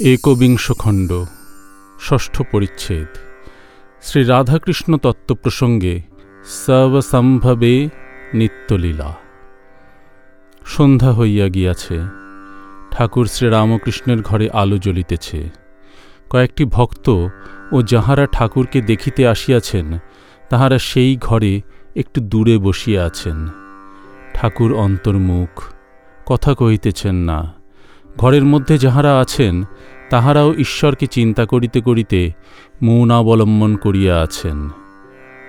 একবিংশ খণ্ড, ষষ্ঠ পরিচ্ছেদ। শ্রী রাধাকৃষ্ণ তত্ত্ব প্রসঙ্গে সবসম্ভবে নিত্যলীলা। সন্ধ্যা হইয়া গিয়াছে, ঠাকুর শ্রীরামকৃষ্ণের ঘরে আলো জ্বলিতেছে। কয়েকটি ভক্ত ও যাহারা ঠাকুরকে দেখিতে আসিয়াছেন, তাহারা সেই ঘরে একটু দূরে বসিয়া আছেন। ঠাকুর অন্তর্মুখ, কথা কহিতেছেন না ঘরের মধ্যে যাহারা আছেন, তাহারাও ঈশ্বরকে চিন্তা করিতে করিতে মৌনাবলম্বন করিয়া আছেন।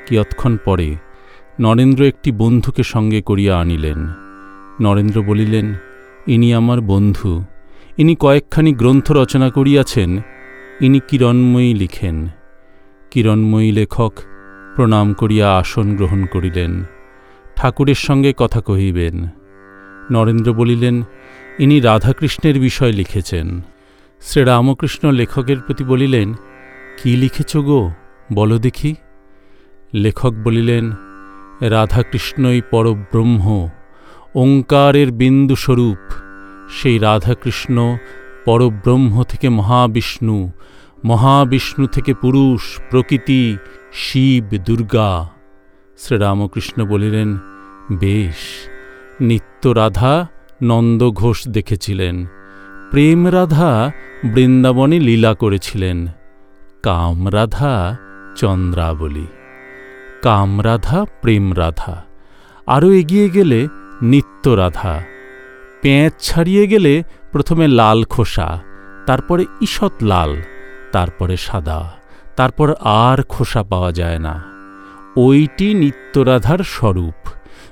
কিয়ৎক্ষণ পরে নরেন্দ্র একটি বন্ধুকে সঙ্গে করিয়া আনিলেন। নরেন্দ্র বলিলেন, ইনি আমার বন্ধু। ইনি কয়েকখানি গ্রন্থ রচনা করিয়াছেন। ইনি কিরণময়ী লিখেন। কিরণময়ী লেখক প্রণাম করিয়া আসন গ্রহণ করিলেন। ঠাকুরের সঙ্গে কথা কহিবেন। নরেন্দ্র বলিলেন ইনি রাধাকৃষ্ণের বিষয় লিখেছেন। শ্রীরামকৃষ্ণ লেখকের প্রতি বলিলেন, কি লিখেছ গো? বলো দেখি। লেখক বলিলেন, রাধাকৃষ্ণই পরব্রহ্ম, ওঙ্কারের বিন্দুস্বরূপ। সেই রাধাকৃষ্ণ পরব্রহ্ম থেকে মহাবিষ্ণু মহাবিষ্ণু থেকে পুরুষ, প্রকৃতি, শিব, দুর্গা। শ্রীরামকৃষ্ণ বলিলেন, বেশ, নিত্য রাধা নন্দ ঘোষ দেখেছিলেন। প্রেম রাধা বৃন্দাবনে লীলা করেছিলেন। কামরাধা চন্দ্রাবলী। কামরাধা প্রেম রাধা। আরও এগিয়ে গেলে নিত্য রাধা। পেঁচ ছাড়িয়ে গেলে প্রথমে লাল খোসা, তারপরে ঈষৎ লাল, তারপরে সাদা, তারপর আর খোসা পাওয়া যায় না। ওইটি নিত্যরাধার স্বরূপ।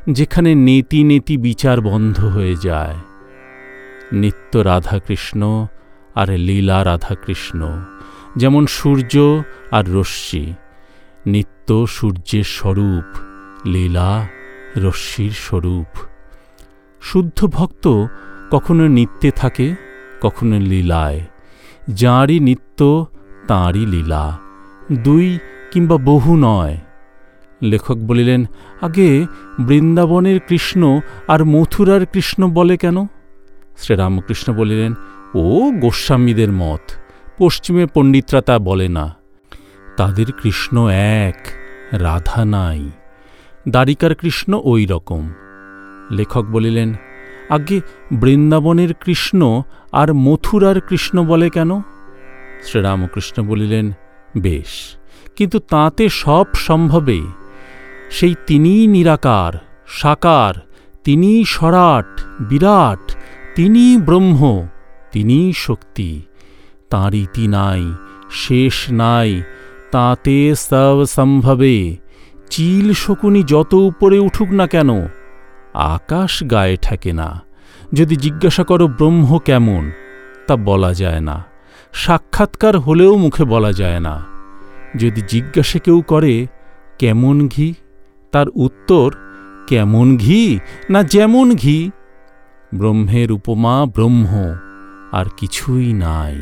যেখানে নেতি নেতি বিচার বন্ধ হয়ে যায়। নিত্য রাধাকৃষ্ণ আর লীলা রাধাকৃষ্ণ, যেমন সূর্য আর রশ্মি, নিত্য সূর্যের স্বরূপ, লীলা রশ্মির স্বরূপ। শুদ্ধ ভক্ত কখনো নিত্যে থাকে, কখনো লীলায়। যাঁরই নিত্য, তাঁরই লীলা। দুই কিংবা বহু নয়। লেখক বলিলেন, আগে বৃন্দাবনের কৃষ্ণ আর মথুরার কৃষ্ণ বলে কেন? শ্রীরামকৃষ্ণ বলিলেন, ও গোস্বামীদের মত, পশ্চিমে পণ্ডিতরা তা বলে না। তাদের কৃষ্ণ এক, রাধা নাই, দ্বারিকার কৃষ্ণ ওই রকম। লেখক বলিলেন, আগে বৃন্দাবনের কৃষ্ণ আর মথুরার কৃষ্ণ বলে কেন? শ্রীরামকৃষ্ণ বলিলেন, বেশ, কিন্তু তাতে সব সম্ভবে। সেই তিনিই নিরাকার, সাকার, তিনিই সরাট, বিরাট, তিনিই ব্রহ্ম, তিনিই শক্তি। তাঁর ইতি নাই, শেষ নাই, তাতে সব সম্ভবে। চিল শকুনি যত উপরে উঠুক না কেন, আকাশ গায়ে ঠেকে না। যদি জিজ্ঞাসা করো ব্রহ্ম কেমন, তা বলা যায় না। সাক্ষাৎকার হলেও মুখে বলা যায় না। যদি জিজ্ঞাসা কেউ করে, কেমন ঘি? তার উত্তর কেমন ঘি না যেমন ঘি? ব্রহ্মের উপমা ব্রহ্ম আর কিছুই নাই।